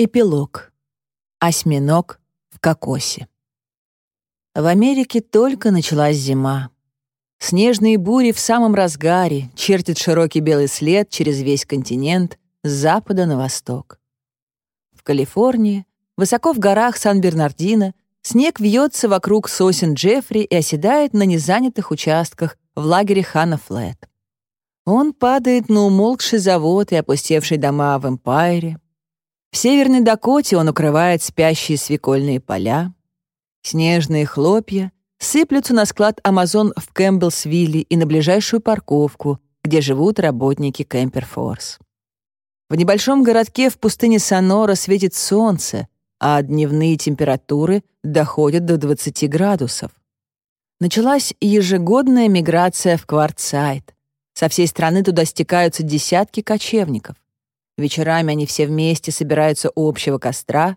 Эпилог. Осьминог в кокосе. В Америке только началась зима. Снежные бури в самом разгаре чертят широкий белый след через весь континент с запада на восток. В Калифорнии, высоко в горах Сан-Бернардино, снег вьется вокруг сосен Джеффри и оседает на незанятых участках в лагере Ханна Флет. Он падает на умолкший завод и опустевшие дома в Эмпайре, в Северной Дакоте он укрывает спящие свекольные поля. Снежные хлопья сыплются на склад «Амазон» в Кэмпбеллсвилле и на ближайшую парковку, где живут работники Кемперфорс. В небольшом городке в пустыне Сонора светит солнце, а дневные температуры доходят до 20 градусов. Началась ежегодная миграция в Кварцайт. Со всей страны туда стекаются десятки кочевников. Вечерами они все вместе собираются у общего костра,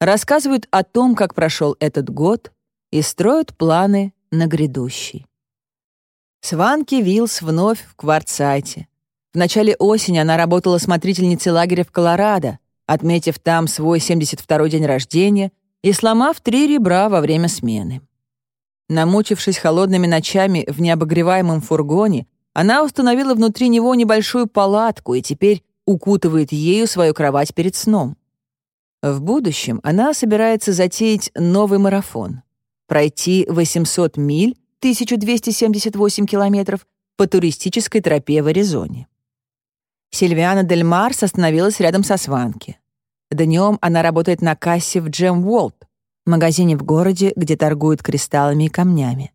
рассказывают о том, как прошел этот год, и строят планы на грядущий. Сванки Вилс вновь в Кварцайте. В начале осени она работала смотрительницей лагеря в Колорадо, отметив там свой 72-й день рождения и сломав три ребра во время смены. Намучившись холодными ночами в необогреваемом фургоне, она установила внутри него небольшую палатку и теперь укутывает ею свою кровать перед сном. В будущем она собирается затеять новый марафон, пройти 800 миль, 1278 километров, по туристической тропе в Аризоне. Сильвиана Дель Марс остановилась рядом со Сванки. Днем она работает на кассе в Джем Уолт, магазине в городе, где торгуют кристаллами и камнями.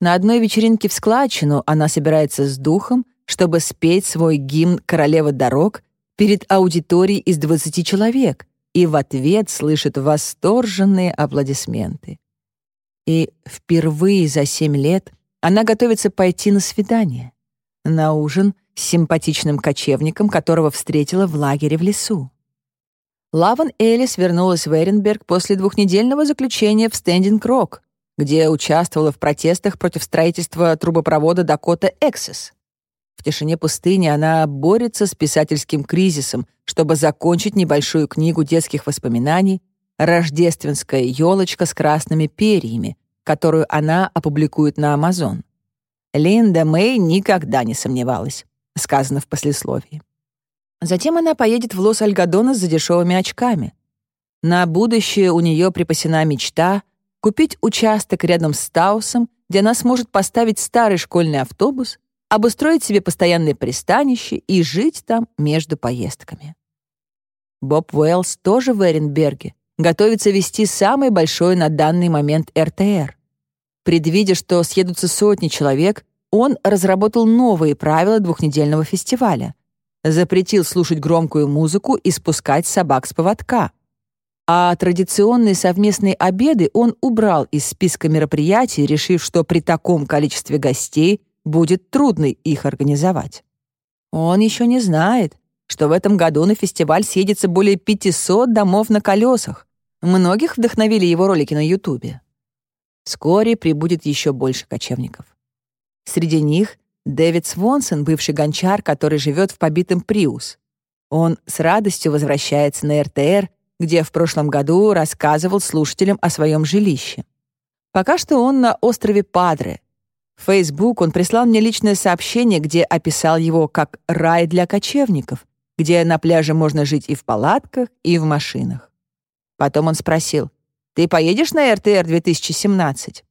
На одной вечеринке в складчину она собирается с духом чтобы спеть свой гимн «Королева дорог» перед аудиторией из 20 человек и в ответ слышит восторженные аплодисменты. И впервые за семь лет она готовится пойти на свидание, на ужин с симпатичным кочевником, которого встретила в лагере в лесу. Лаван Элис вернулась в Эренберг после двухнедельного заключения в Стендинг-Рок, где участвовала в протестах против строительства трубопровода Дакота Эксес. В тишине пустыни она борется с писательским кризисом, чтобы закончить небольшую книгу детских воспоминаний «Рождественская елочка с красными перьями», которую она опубликует на Амазон. Линда Мэй никогда не сомневалась, сказано в послесловии. Затем она поедет в Лос-Альгадонес за дешевыми очками. На будущее у нее припасена мечта купить участок рядом с Таусом, где она сможет поставить старый школьный автобус обустроить себе постоянное пристанище и жить там между поездками. Боб Уэллс тоже в Эренберге, готовится вести самый большой на данный момент РТР. Предвидя, что съедутся сотни человек, он разработал новые правила двухнедельного фестиваля. Запретил слушать громкую музыку и спускать собак с поводка. А традиционные совместные обеды он убрал из списка мероприятий, решив, что при таком количестве гостей будет трудно их организовать. Он еще не знает, что в этом году на фестиваль съедется более 500 домов на колесах. Многих вдохновили его ролики на Ютубе. Вскоре прибудет еще больше кочевников. Среди них Дэвид Свонсон, бывший гончар, который живет в побитом Приус. Он с радостью возвращается на РТР, где в прошлом году рассказывал слушателям о своем жилище. Пока что он на острове Падре, в Facebook он прислал мне личное сообщение, где описал его как «рай для кочевников», где на пляже можно жить и в палатках, и в машинах. Потом он спросил, «Ты поедешь на РТР 2017?»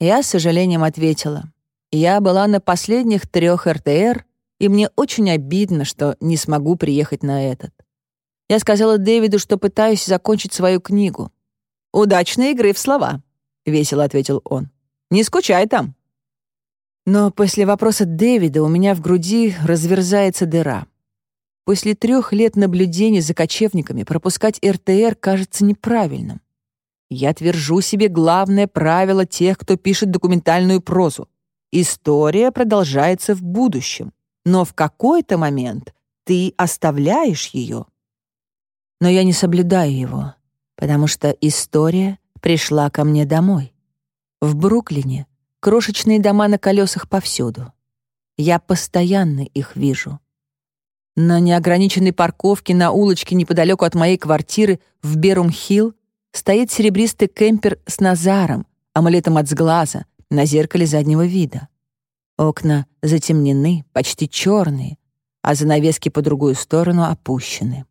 Я с сожалением ответила, «Я была на последних трех РТР, и мне очень обидно, что не смогу приехать на этот. Я сказала Дэвиду, что пытаюсь закончить свою книгу. «Удачной игры в слова», — весело ответил он. Не скучай там». Но после вопроса Дэвида у меня в груди разверзается дыра. После трех лет наблюдений за кочевниками пропускать РТР кажется неправильным. Я твержу себе главное правило тех, кто пишет документальную прозу. История продолжается в будущем, но в какой-то момент ты оставляешь ее. Но я не соблюдаю его, потому что история пришла ко мне домой. В Бруклине крошечные дома на колесах повсюду. Я постоянно их вижу. На неограниченной парковке на улочке неподалеку от моей квартиры в Берум-Хилл стоит серебристый кемпер с Назаром, амулетом от сглаза, на зеркале заднего вида. Окна затемнены, почти черные, а занавески по другую сторону опущены.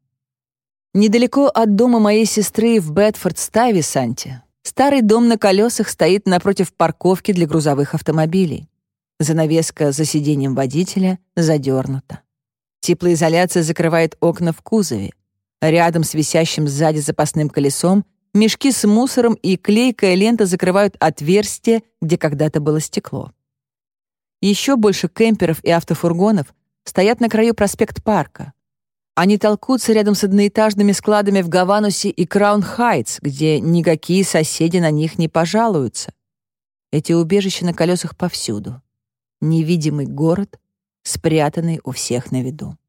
Недалеко от дома моей сестры в Бетфорд-Стайвисанте старый дом на колесах стоит напротив парковки для грузовых автомобилей. Занавеска за сиденьем водителя задернута. Теплоизоляция закрывает окна в кузове. Рядом с висящим сзади запасным колесом мешки с мусором и клейкая лента закрывают отверстие, где когда-то было стекло. Еще больше кемперов и автофургонов стоят на краю проспект Парка. Они толкутся рядом с одноэтажными складами в Гаванусе и Краун-Хайтс, где никакие соседи на них не пожалуются. Эти убежища на колесах повсюду. Невидимый город, спрятанный у всех на виду.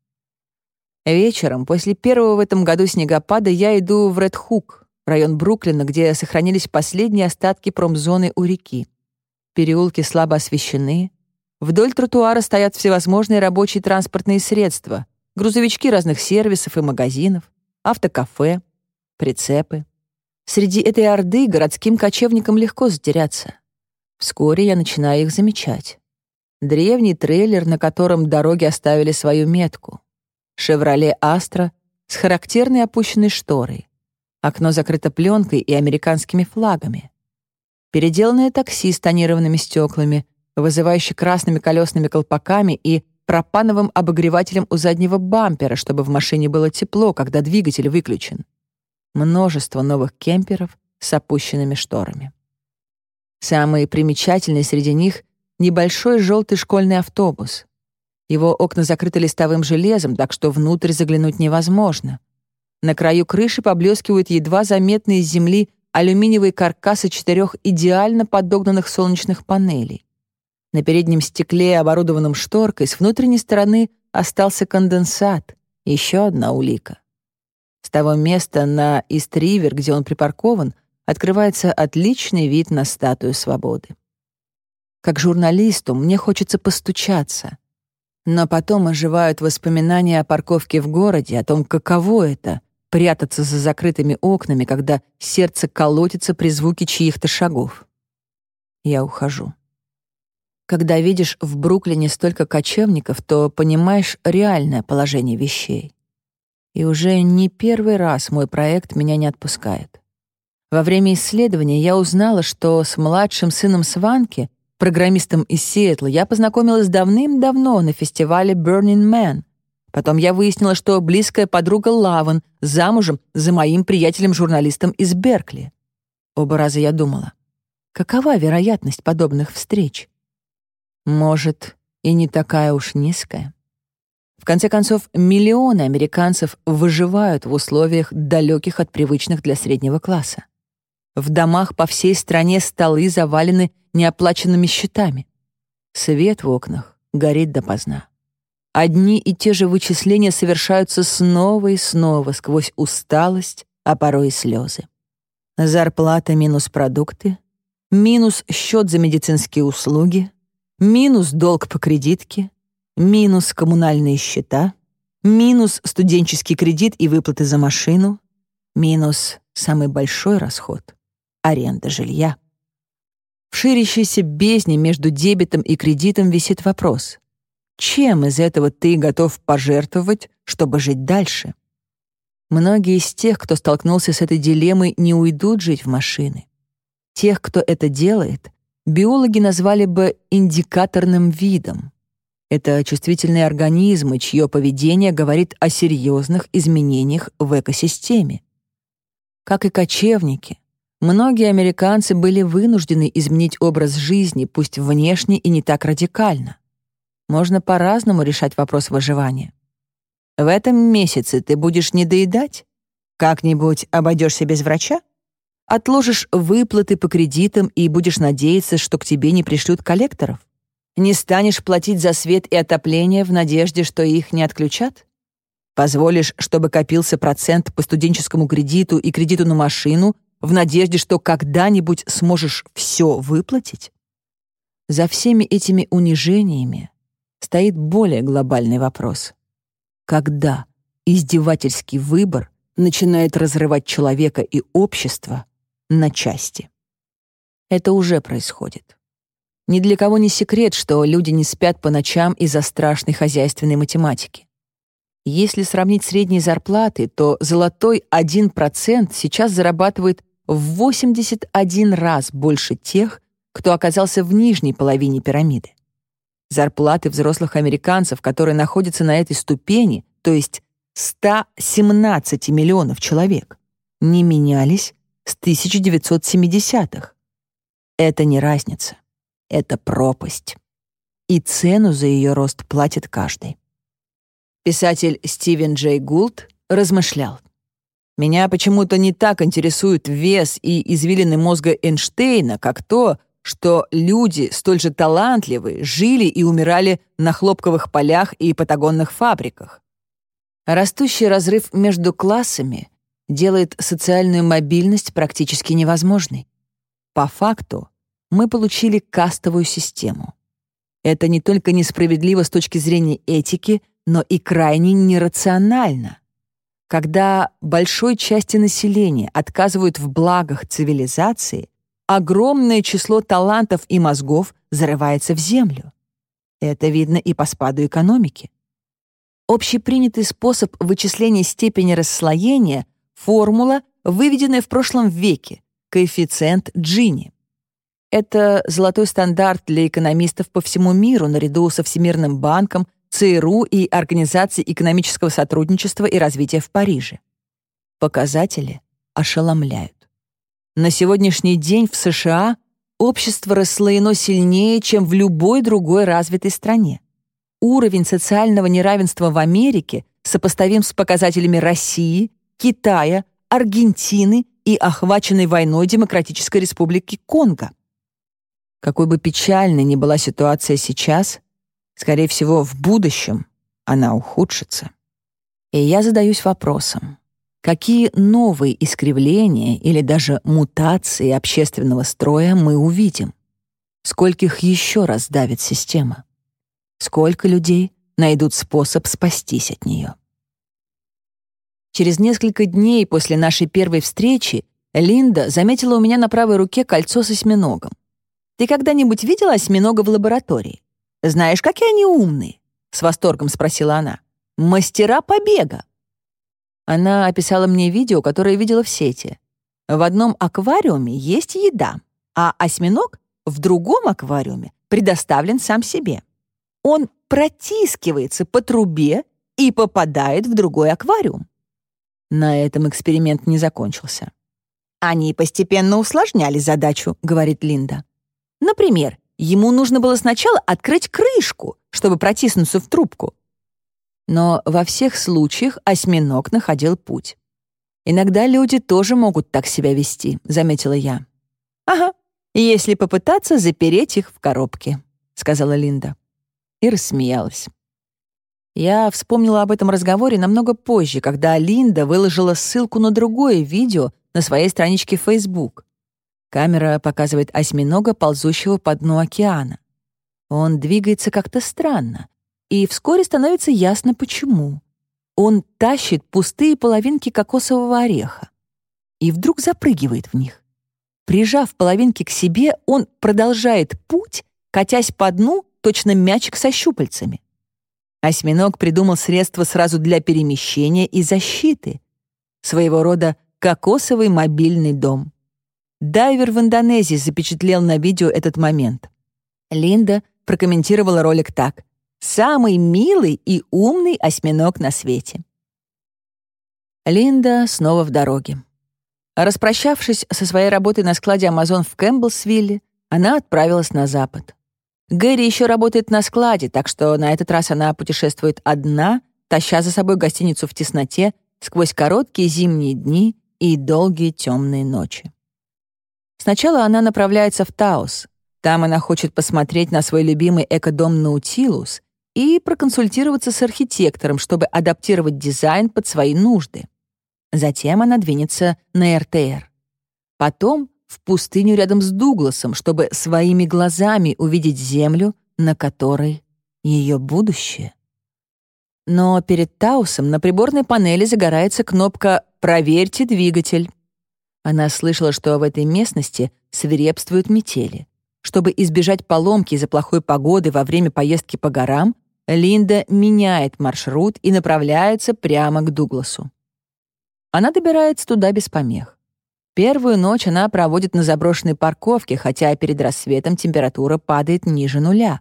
Вечером, после первого в этом году снегопада, я иду в Ред-Хук, район Бруклина, где сохранились последние остатки промзоны у реки. Переулки слабо освещены, Вдоль тротуара стоят всевозможные рабочие транспортные средства, грузовички разных сервисов и магазинов, автокафе, прицепы. Среди этой орды городским кочевникам легко затеряться. Вскоре я начинаю их замечать. Древний трейлер, на котором дороги оставили свою метку. «Шевроле Астра» с характерной опущенной шторой. Окно закрыто пленкой и американскими флагами. Переделанное такси с тонированными стеклами, вызывающий красными колесными колпаками и пропановым обогревателем у заднего бампера, чтобы в машине было тепло, когда двигатель выключен. Множество новых кемперов с опущенными шторами. Самый примечательный среди них — небольшой желтый школьный автобус. Его окна закрыты листовым железом, так что внутрь заглянуть невозможно. На краю крыши поблескивают едва заметные с земли алюминиевые каркасы четырех идеально подогнанных солнечных панелей. На переднем стекле, оборудованном шторкой, с внутренней стороны остался конденсат. Еще одна улика. С того места на Ист-Ривер, где он припаркован, открывается отличный вид на статую свободы. Как журналисту мне хочется постучаться. Но потом оживают воспоминания о парковке в городе, о том, каково это — прятаться за закрытыми окнами, когда сердце колотится при звуке чьих-то шагов. Я ухожу. Когда видишь в Бруклине столько кочевников, то понимаешь реальное положение вещей. И уже не первый раз мой проект меня не отпускает. Во время исследования я узнала, что с младшим сыном Сванки, программистом из Сиэтла, я познакомилась давным-давно на фестивале Burning Man. Потом я выяснила, что близкая подруга Лаван замужем за моим приятелем-журналистом из Беркли. Оба раза я думала, какова вероятность подобных встреч? Может, и не такая уж низкая. В конце концов, миллионы американцев выживают в условиях, далеких от привычных для среднего класса. В домах по всей стране столы завалены неоплаченными счетами. Свет в окнах горит допоздна. Одни и те же вычисления совершаются снова и снова сквозь усталость, а порой и слезы. Зарплата минус продукты, минус счет за медицинские услуги, минус долг по кредитке, минус коммунальные счета, минус студенческий кредит и выплаты за машину, минус самый большой расход — аренда жилья. В ширящейся бездне между дебетом и кредитом висит вопрос. Чем из этого ты готов пожертвовать, чтобы жить дальше? Многие из тех, кто столкнулся с этой дилеммой, не уйдут жить в машины. Тех, кто это делает, биологи назвали бы индикаторным видом. Это чувствительные организмы, чье поведение говорит о серьезных изменениях в экосистеме. Как и кочевники, многие американцы были вынуждены изменить образ жизни, пусть внешне и не так радикально. Можно по-разному решать вопрос выживания. В этом месяце ты будешь недоедать? Как-нибудь обойдешься без врача? Отложишь выплаты по кредитам и будешь надеяться, что к тебе не пришлют коллекторов? Не станешь платить за свет и отопление в надежде, что их не отключат? Позволишь, чтобы копился процент по студенческому кредиту и кредиту на машину в надежде, что когда-нибудь сможешь все выплатить? За всеми этими унижениями стоит более глобальный вопрос. Когда издевательский выбор начинает разрывать человека и общество на части. Это уже происходит. Ни для кого не секрет, что люди не спят по ночам из-за страшной хозяйственной математики. Если сравнить средние зарплаты, то золотой 1% сейчас зарабатывает в 81 раз больше тех, кто оказался в нижней половине пирамиды. Зарплаты взрослых американцев, которые находятся на этой ступени, то есть 117 миллионов человек, не менялись с 1970-х. Это не разница, это пропасть. И цену за ее рост платит каждый. Писатель Стивен Джей Гулд размышлял. «Меня почему-то не так интересует вес и извилины мозга Эйнштейна, как то, что люди, столь же талантливые, жили и умирали на хлопковых полях и патагонных фабриках. Растущий разрыв между классами делает социальную мобильность практически невозможной. По факту мы получили кастовую систему. Это не только несправедливо с точки зрения этики, но и крайне нерационально. Когда большой части населения отказывают в благах цивилизации, огромное число талантов и мозгов зарывается в землю. Это видно и по спаду экономики. Общепринятый способ вычисления степени расслоения — формула, выведенная в прошлом веке, коэффициент Джини. Это золотой стандарт для экономистов по всему миру наряду со Всемирным банком, ЦРУ и Организацией экономического сотрудничества и развития в Париже. Показатели ошеломляют. На сегодняшний день в США общество расслоено сильнее, чем в любой другой развитой стране уровень социального неравенства в Америке сопоставим с показателями России, Китая, Аргентины и охваченной войной Демократической Республики Конго. Какой бы печальной ни была ситуация сейчас, скорее всего, в будущем она ухудшится. И я задаюсь вопросом, какие новые искривления или даже мутации общественного строя мы увидим? Скольких еще раз давит система? Сколько людей найдут способ спастись от нее? Через несколько дней после нашей первой встречи Линда заметила у меня на правой руке кольцо с осьминогом. «Ты когда-нибудь видела осьминога в лаборатории? Знаешь, какие они умные?» — с восторгом спросила она. «Мастера побега!» Она описала мне видео, которое видела в сети. В одном аквариуме есть еда, а осьминог в другом аквариуме предоставлен сам себе он протискивается по трубе и попадает в другой аквариум. На этом эксперимент не закончился. Они постепенно усложняли задачу, говорит Линда. Например, ему нужно было сначала открыть крышку, чтобы протиснуться в трубку. Но во всех случаях осьминог находил путь. Иногда люди тоже могут так себя вести, заметила я. Ага, если попытаться запереть их в коробке, сказала Линда и рассмеялась. Я вспомнила об этом разговоре намного позже, когда Линда выложила ссылку на другое видео на своей страничке Facebook. Камера показывает осьминога, ползущего по дну океана. Он двигается как-то странно, и вскоре становится ясно, почему. Он тащит пустые половинки кокосового ореха и вдруг запрыгивает в них. Прижав половинки к себе, он продолжает путь, катясь по дну точно мячик со щупальцами. Осьминог придумал средства сразу для перемещения и защиты. Своего рода кокосовый мобильный дом. Дайвер в Индонезии запечатлел на видео этот момент. Линда прокомментировала ролик так. «Самый милый и умный осьминог на свете». Линда снова в дороге. Распрощавшись со своей работой на складе Amazon в Кэмпбеллсвилле, она отправилась на запад. Гэри еще работает на складе, так что на этот раз она путешествует одна, таща за собой гостиницу в тесноте сквозь короткие зимние дни и долгие темные ночи. Сначала она направляется в Таус. Там она хочет посмотреть на свой любимый экодом Наутилус и проконсультироваться с архитектором, чтобы адаптировать дизайн под свои нужды. Затем она двинется на РТР. Потом в пустыню рядом с Дугласом, чтобы своими глазами увидеть землю, на которой ее будущее. Но перед Таусом на приборной панели загорается кнопка «Проверьте двигатель». Она слышала, что в этой местности свирепствуют метели. Чтобы избежать поломки из-за плохой погоды во время поездки по горам, Линда меняет маршрут и направляется прямо к Дугласу. Она добирается туда без помех. Первую ночь она проводит на заброшенной парковке, хотя перед рассветом температура падает ниже нуля.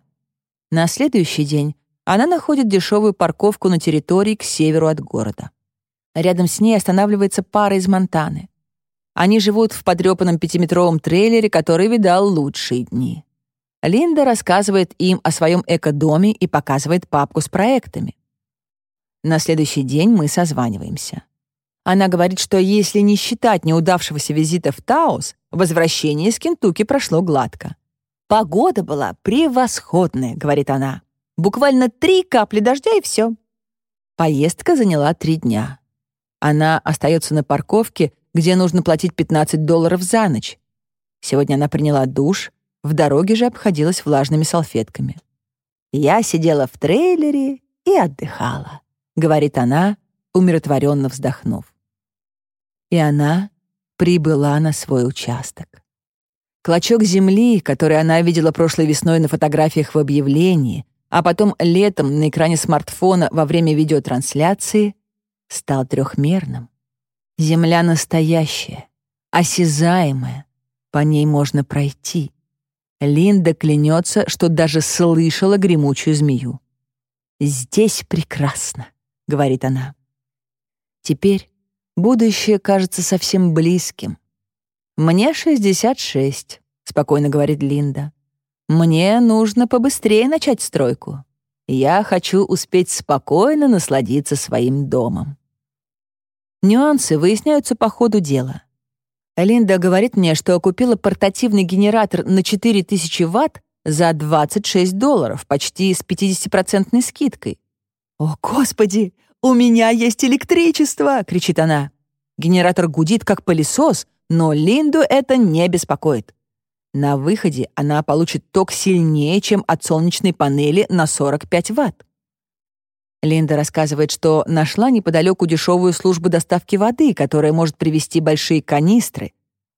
На следующий день она находит дешевую парковку на территории к северу от города. Рядом с ней останавливается пара из Монтаны. Они живут в подрёпанном пятиметровом трейлере, который видал лучшие дни. Линда рассказывает им о своем эко-доме и показывает папку с проектами. На следующий день мы созваниваемся. Она говорит, что если не считать неудавшегося визита в Таус, возвращение из Кентукки прошло гладко. «Погода была превосходная», — говорит она. «Буквально три капли дождя и все». Поездка заняла три дня. Она остается на парковке, где нужно платить 15 долларов за ночь. Сегодня она приняла душ, в дороге же обходилась влажными салфетками. «Я сидела в трейлере и отдыхала», — говорит она, умиротворенно вздохнув. И она прибыла на свой участок. Клочок земли, который она видела прошлой весной на фотографиях в объявлении, а потом летом на экране смартфона во время видеотрансляции, стал трехмерным. Земля настоящая, осязаемая, по ней можно пройти. Линда клянется, что даже слышала гремучую змею. «Здесь прекрасно», — говорит она. Теперь будущее кажется совсем близким. «Мне 66», — спокойно говорит Линда. «Мне нужно побыстрее начать стройку. Я хочу успеть спокойно насладиться своим домом». Нюансы выясняются по ходу дела. Линда говорит мне, что купила портативный генератор на 4000 ватт за 26 долларов, почти с 50% скидкой. «О, Господи, у меня есть электричество!» — кричит она. Генератор гудит, как пылесос, но Линду это не беспокоит. На выходе она получит ток сильнее, чем от солнечной панели на 45 ватт. Линда рассказывает, что нашла неподалеку дешевую службу доставки воды, которая может привезти большие канистры.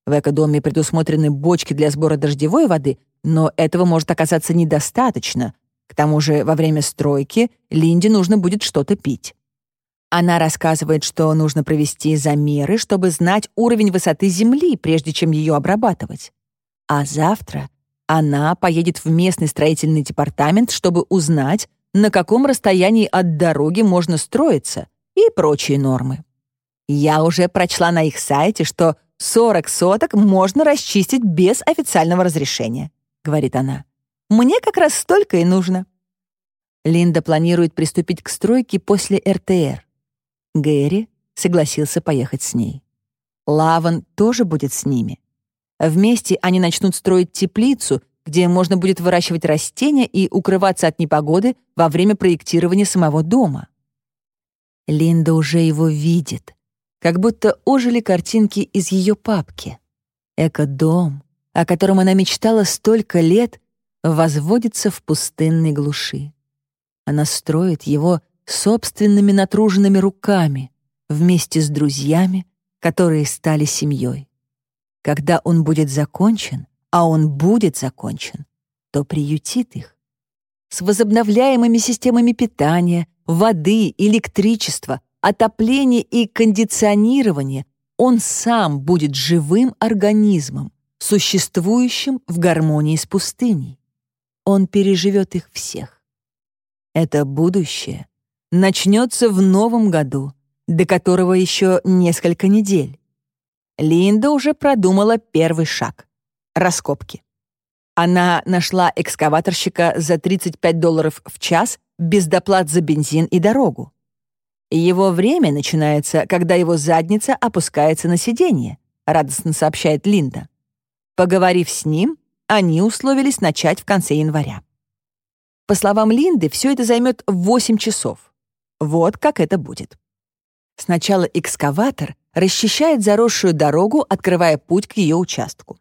В экодоме предусмотрены бочки для сбора дождевой воды, но этого может оказаться недостаточно. К тому же во время стройки Линде нужно будет что-то пить. Она рассказывает, что нужно провести замеры, чтобы знать уровень высоты земли, прежде чем ее обрабатывать. А завтра она поедет в местный строительный департамент, чтобы узнать, на каком расстоянии от дороги можно строиться и прочие нормы. Я уже прочла на их сайте, что 40 соток можно расчистить без официального разрешения, говорит она. Мне как раз столько и нужно. Линда планирует приступить к стройке после РТР. Гэри согласился поехать с ней. Лаван тоже будет с ними. Вместе они начнут строить теплицу где можно будет выращивать растения и укрываться от непогоды во время проектирования самого дома. Линда уже его видит, как будто ожили картинки из ее папки. Эко-дом, о котором она мечтала столько лет, возводится в пустынной глуши. Она строит его собственными натруженными руками вместе с друзьями, которые стали семьей. Когда он будет закончен, а он будет закончен, то приютит их. С возобновляемыми системами питания, воды, электричества, отопления и кондиционирования он сам будет живым организмом, существующим в гармонии с пустыней. Он переживет их всех. Это будущее начнется в новом году, до которого еще несколько недель. Линда уже продумала первый шаг раскопки. Она нашла экскаваторщика за 35 долларов в час без доплат за бензин и дорогу. Его время начинается, когда его задница опускается на сиденье, радостно сообщает Линда. Поговорив с ним, они условились начать в конце января. По словам Линды, все это займет 8 часов. Вот как это будет. Сначала экскаватор расчищает заросшую дорогу, открывая путь к ее участку.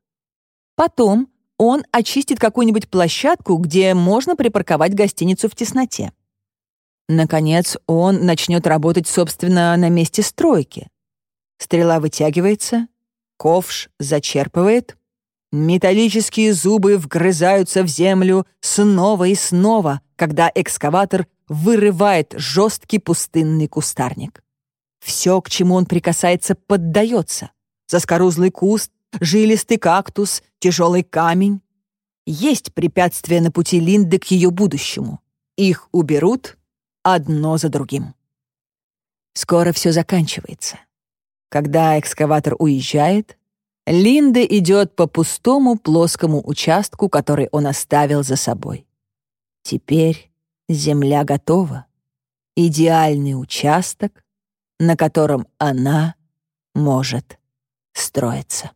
Потом он очистит какую-нибудь площадку, где можно припарковать гостиницу в тесноте. Наконец, он начнет работать, собственно, на месте стройки. Стрела вытягивается, ковш зачерпывает, металлические зубы вгрызаются в землю снова и снова, когда экскаватор вырывает жесткий пустынный кустарник. Все, к чему он прикасается, поддается. Заскорузлый куст, жилистый кактус, тяжелый камень. Есть препятствия на пути Линды к ее будущему. Их уберут одно за другим. Скоро все заканчивается. Когда экскаватор уезжает, Линда идет по пустому плоскому участку, который он оставил за собой. Теперь земля готова. Идеальный участок, на котором она может строиться.